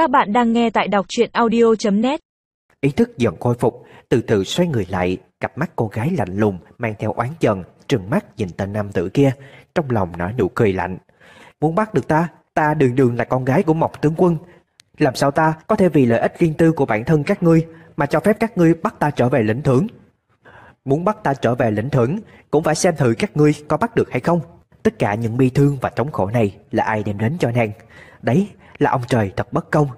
Các bạn đang nghe tại đọc truyện audio.net Ý thức dần khôi phục, từ từ xoay người lại, cặp mắt cô gái lạnh lùng mang theo oán giận, trừng mắt nhìn tên nam tử kia, trong lòng nở nụ cười lạnh. Muốn bắt được ta, ta đường đường là con gái của Mộc tướng quân. Làm sao ta có thể vì lợi ích riêng tư của bản thân các ngươi mà cho phép các ngươi bắt ta trở về lĩnh thưởng? Muốn bắt ta trở về lĩnh thưởng cũng phải xem thử các ngươi có bắt được hay không. Tất cả những bi thương và thống khổ này là ai đem đến cho nàng? Đấy là ông trời thật bất công.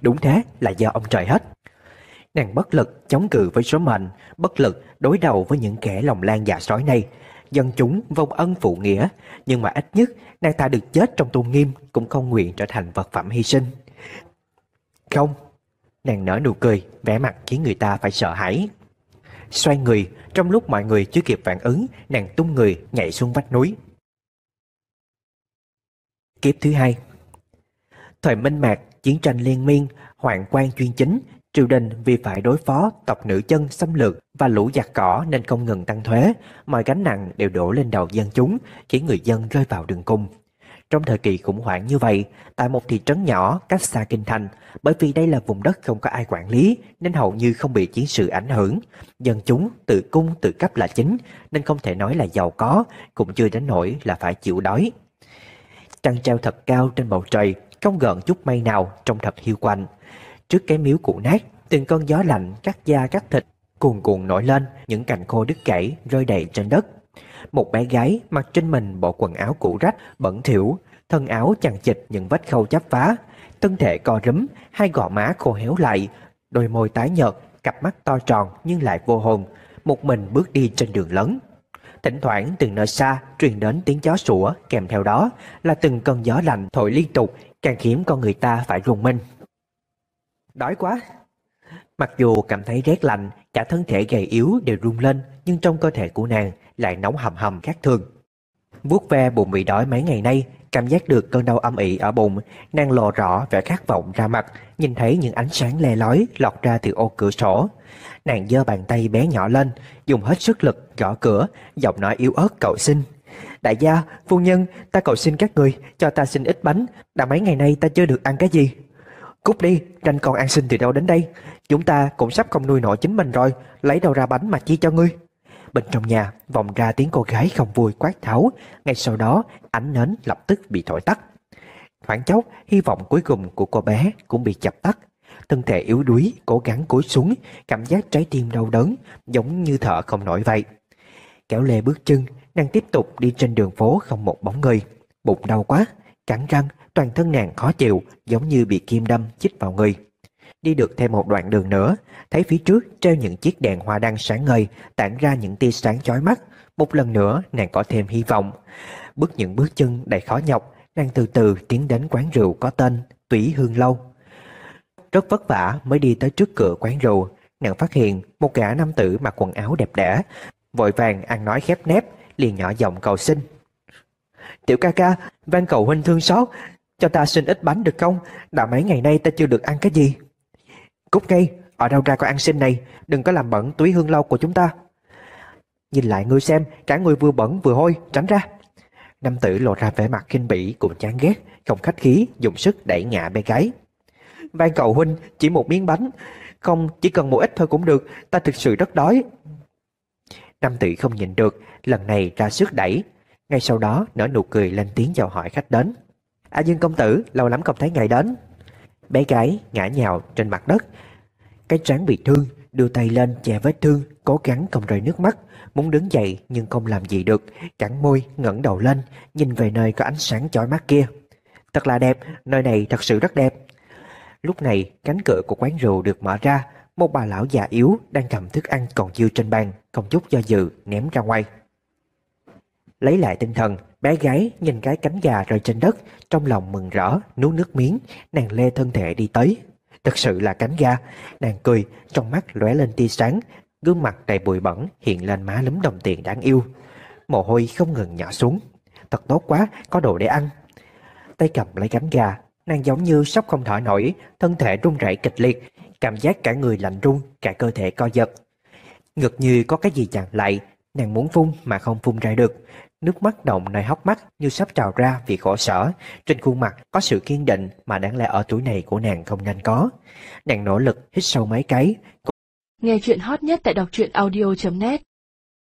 Đúng thế là do ông trời hết. Nàng bất lực chống cự với số mệnh, bất lực đối đầu với những kẻ lòng lan dạ sói này. Dân chúng vong ân phụ nghĩa, nhưng mà ít nhất nàng ta được chết trong tôn nghiêm cũng không nguyện trở thành vật phẩm hy sinh. Không, nàng nở nụ cười, vẻ mặt khiến người ta phải sợ hãi. Xoay người, trong lúc mọi người chưa kịp phản ứng, nàng tung người nhảy xuống vách núi. Kiếp thứ hai Thời Minh Mạc, chiến tranh liên miên, hoàng quan chuyên chính, triều đình vì phải đối phó tộc nữ chân xâm lược và lũ giặc cỏ nên không ngừng tăng thuế, mọi gánh nặng đều đổ lên đầu dân chúng, khiến người dân rơi vào đường cung. Trong thời kỳ khủng hoảng như vậy, tại một thị trấn nhỏ cách xa kinh thành, bởi vì đây là vùng đất không có ai quản lý nên hầu như không bị chiến sự ảnh hưởng. Dân chúng tự cung tự cấp là chính nên không thể nói là giàu có, cũng chưa đến nỗi là phải chịu đói. Trăng treo thật cao trên bầu trời, không gợn chút mây nào trông thật hiu quạnh. Trước cái miếu cũ nát, từng cơn gió lạnh cắt da cắt thịt cuồn cuộn nổi lên, những cành khô đứt gãy rơi đầy trên đất. Một bé gái mặc trên mình bộ quần áo cũ rách, bẩn thỉu, thân áo chằng chịt những vết khâu chắp vá thân thể co rúm, hai gò má khô héo lại, đôi môi tái nhợt, cặp mắt to tròn nhưng lại vô hồn, một mình bước đi trên đường lớn. Thỉnh thoảng từ nơi xa truyền đến tiếng gió sủa, kèm theo đó là từng cơn gió lạnh thổi liên tục, càng khiến con người ta phải rùng mình. Đói quá! Mặc dù cảm thấy rét lạnh, cả thân thể gầy yếu đều rung lên, nhưng trong cơ thể của nàng lại nóng hầm hầm khác thường. Vuốt ve bụng bị đói mấy ngày nay, cảm giác được cơn đau âm ỉ ở bụng, nàng lộ rõ vẻ khát vọng ra mặt, nhìn thấy những ánh sáng le lói lọt ra từ ô cửa sổ. Nàng giơ bàn tay bé nhỏ lên, dùng hết sức lực gõ cửa, giọng nói yếu ớt cầu xin. Đại gia, phu nhân, ta cầu xin các người, cho ta xin ít bánh, đã mấy ngày nay ta chưa được ăn cái gì. Cút đi, tranh còn ăn xin từ đâu đến đây, chúng ta cũng sắp không nuôi nổi chính mình rồi, lấy đâu ra bánh mà chi cho ngươi. Bên trong nhà vọng ra tiếng cô gái không vui quát tháo. Ngay sau đó, ánh nến lập tức bị thổi tắt. Khoảng chốc, hy vọng cuối cùng của cô bé cũng bị chập tắt. Thân thể yếu đuối, cố gắng cúi xuống, Cảm giác trái tim đau đớn, Giống như thở không nổi vậy. Kéo lê bước chân, Nàng tiếp tục đi trên đường phố không một bóng người. Bụng đau quá, Cắn răng, toàn thân nàng khó chịu, Giống như bị kim đâm chích vào người. Đi được thêm một đoạn đường nữa, thấy phía trước treo những chiếc đèn hoa đăng sáng ngời, tản ra những tia sáng chói mắt. Một lần nữa, nàng có thêm hy vọng. Bước những bước chân đầy khó nhọc, nàng từ từ tiến đến quán rượu có tên Tủy Hương Lâu. Rất vất vả mới đi tới trước cửa quán rượu, nàng phát hiện một gã nam tử mặc quần áo đẹp đẽ, vội vàng ăn nói khép nép, liền nhỏ giọng cầu xin. Tiểu ca ca, van cầu huynh thương xót, cho ta xin ít bánh được không? Đã mấy ngày nay ta chưa được ăn cái gì. Cút ngay, ở đâu ra con ăn xin này, đừng có làm bẩn túi hương lâu của chúng ta. Nhìn lại ngươi xem, cả người vừa bẩn vừa hôi, tránh ra. Nam tử lộ ra vẻ mặt kinh bỉ cùng chán ghét, không khách khí, dùng sức đẩy ngã bé gái. Van cầu huynh, chỉ một miếng bánh, không chỉ cần một ít thôi cũng được, ta thực sự rất đói. Nam tử không nhìn được, lần này ra sức đẩy. Ngay sau đó nở nụ cười lên tiếng chào hỏi khách đến. A Dương công tử, lâu lắm không thấy ngài đến. Bé gái ngã nhào trên mặt đất. Cái trán bị thương, Đưa tay lên che vết thương, Cố gắng không rơi nước mắt. Muốn đứng dậy nhưng không làm gì được Cắn môi ngẩng đầu lên, Nhìn về nơi có ánh sáng chói mắt kia. Thật là đẹp, Nơi này thật sự rất đẹp. Lúc này, cánh cửa của quán rượu được mở ra. Một bà lão già yếu đang cầm thức ăn còn dư trên bàn, Không chút do dự ném ra ngoài. Lấy lại tinh thần Bé gái nhìn cái cánh gà rơi trên đất, trong lòng mừng rỡ, nuốt nước miếng, nàng lê thân thể đi tới. Thật sự là cánh gà, nàng cười, trong mắt lóe lên tia sáng, gương mặt đầy bụi bẩn hiện lên má lúm đồng tiền đáng yêu. Mồ hôi không ngừng nhỏ xuống. Thật tốt quá, có đồ để ăn. Tay cầm lấy cánh gà, nàng giống như sắp không thở nổi, thân thể run rẩy kịch liệt, cảm giác cả người lạnh run, cả cơ thể co giật. Ngực như có cái gì chặn lại, nàng muốn phun mà không phun ra được, Nước mắt động nơi hốc mắt như sắp trào ra vì khổ sở. Trên khuôn mặt có sự kiên định mà đáng lẽ ở tuổi này của nàng không nên có. Nàng nỗ lực hít sâu mấy cái. Nghe chuyện hot nhất tại đọc truyện audio.net